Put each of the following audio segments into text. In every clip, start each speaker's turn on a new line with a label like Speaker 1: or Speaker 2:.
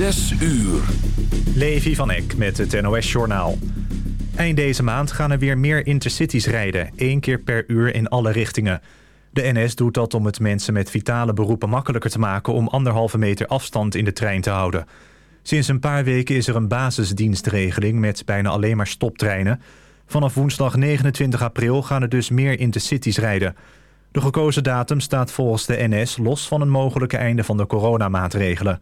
Speaker 1: Zes uur.
Speaker 2: Levi van Eck met het NOS-journaal. Eind deze maand gaan er weer meer intercities rijden. één keer per uur in alle richtingen. De NS doet dat om het mensen met vitale beroepen makkelijker te maken... om anderhalve meter afstand in de trein te houden. Sinds een paar weken is er een basisdienstregeling... met bijna alleen maar stoptreinen. Vanaf woensdag 29 april gaan er dus meer intercities rijden. De gekozen datum staat volgens de NS los van een mogelijke einde van de coronamaatregelen...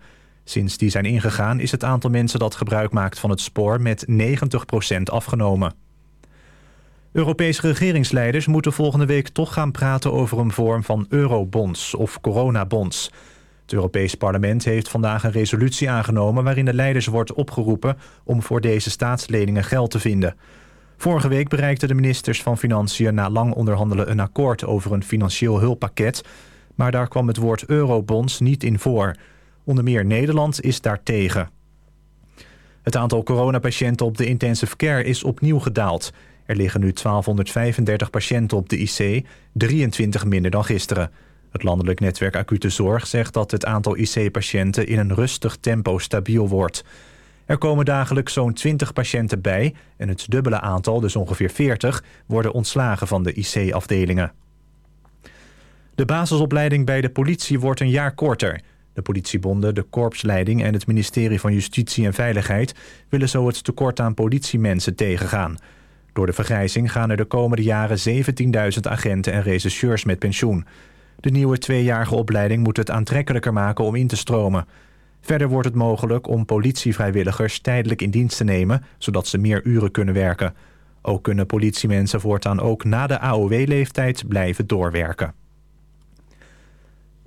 Speaker 2: Sinds die zijn ingegaan is het aantal mensen dat gebruik maakt van het spoor met 90% afgenomen. Europese regeringsleiders moeten volgende week toch gaan praten over een vorm van eurobonds of coronabonds. Het Europees Parlement heeft vandaag een resolutie aangenomen waarin de leiders wordt opgeroepen om voor deze staatsleningen geld te vinden. Vorige week bereikten de ministers van Financiën na lang onderhandelen een akkoord over een financieel hulppakket, maar daar kwam het woord eurobonds niet in voor. Onder meer Nederland is daartegen. Het aantal coronapatiënten op de intensive care is opnieuw gedaald. Er liggen nu 1235 patiënten op de IC, 23 minder dan gisteren. Het landelijk netwerk acute zorg zegt dat het aantal IC-patiënten in een rustig tempo stabiel wordt. Er komen dagelijks zo'n 20 patiënten bij en het dubbele aantal, dus ongeveer 40, worden ontslagen van de IC-afdelingen. De basisopleiding bij de politie wordt een jaar korter. De politiebonden, de korpsleiding en het ministerie van Justitie en Veiligheid... willen zo het tekort aan politiemensen tegengaan. Door de vergrijzing gaan er de komende jaren 17.000 agenten en rechercheurs met pensioen. De nieuwe tweejarige opleiding moet het aantrekkelijker maken om in te stromen. Verder wordt het mogelijk om politievrijwilligers tijdelijk in dienst te nemen... zodat ze meer uren kunnen werken. Ook kunnen politiemensen voortaan ook na de AOW-leeftijd blijven doorwerken.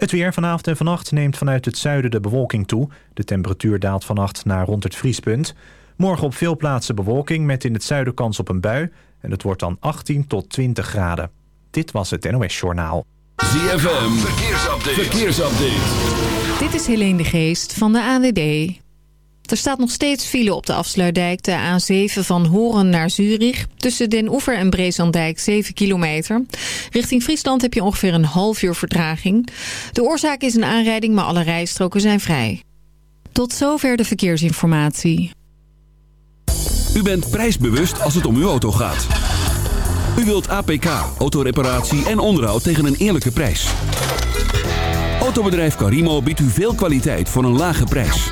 Speaker 2: Het weer vanavond en vannacht neemt vanuit het zuiden de bewolking toe. De temperatuur daalt vannacht naar rond het vriespunt. Morgen op veel plaatsen bewolking met in het zuiden kans op een bui. En het wordt dan 18 tot 20 graden. Dit was het NOS Journaal.
Speaker 1: ZFM, verkeersupdate. verkeersupdate.
Speaker 3: Dit is Helene de Geest van de AWB. Er staat nog steeds file op de afsluitdijk, de A7 van Horen naar Zurich. Tussen Den Oever en Breeslanddijk 7 kilometer. Richting Friesland heb je ongeveer een half uur vertraging. De oorzaak is een aanrijding, maar alle rijstroken zijn vrij. Tot zover de verkeersinformatie.
Speaker 1: U bent prijsbewust als het om uw auto gaat. U wilt APK, autoreparatie en onderhoud tegen een eerlijke prijs. Autobedrijf Carimo biedt u veel kwaliteit voor een lage prijs.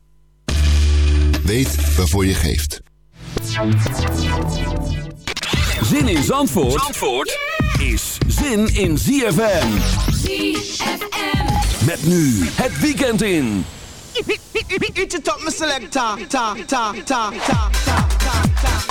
Speaker 4: Weet waarvoor je geeft.
Speaker 1: Zin in Zandvoort, Zandvoort is zin in ZFM.
Speaker 5: ZFM.
Speaker 1: Met nu het weekend in.
Speaker 6: Eat it up, my selector. Ta, ta, ta, ta, ta, ta, ta,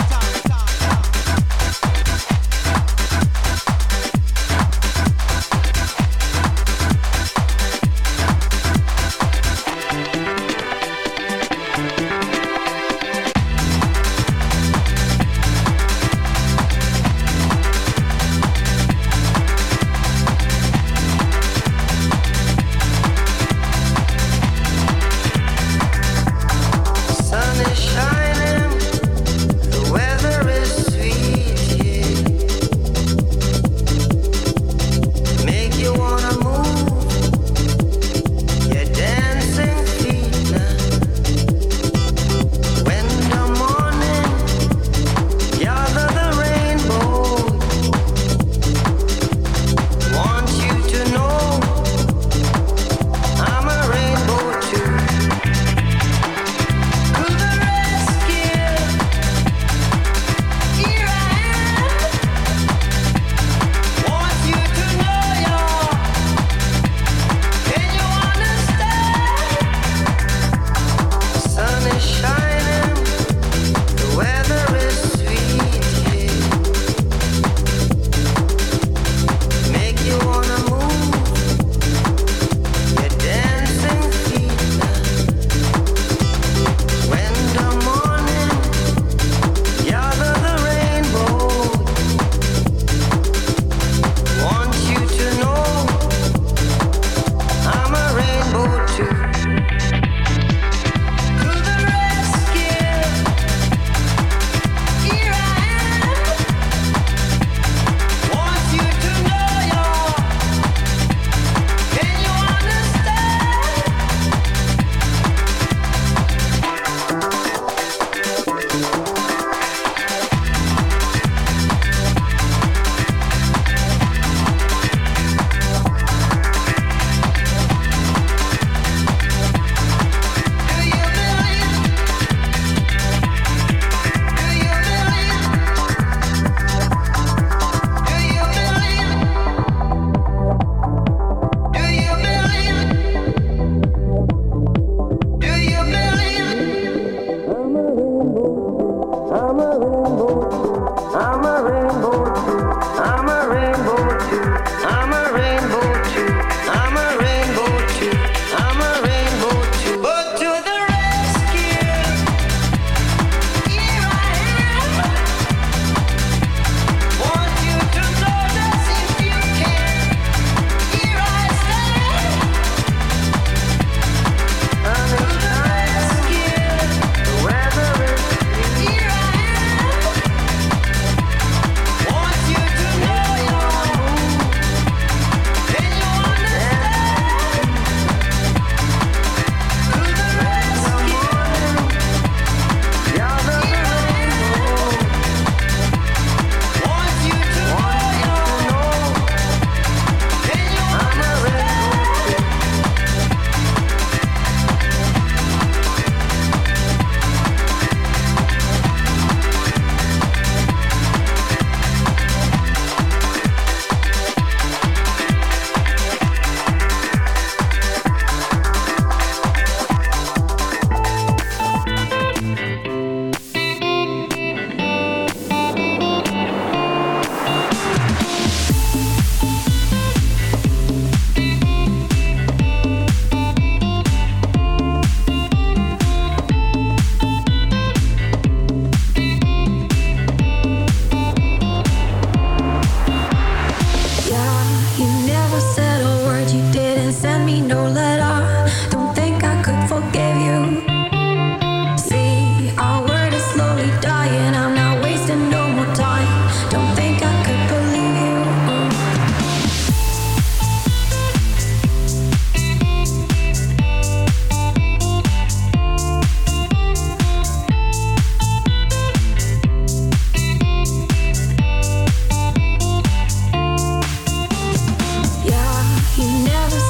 Speaker 7: You
Speaker 8: never